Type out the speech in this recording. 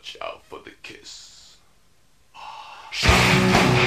Watch out for the kiss.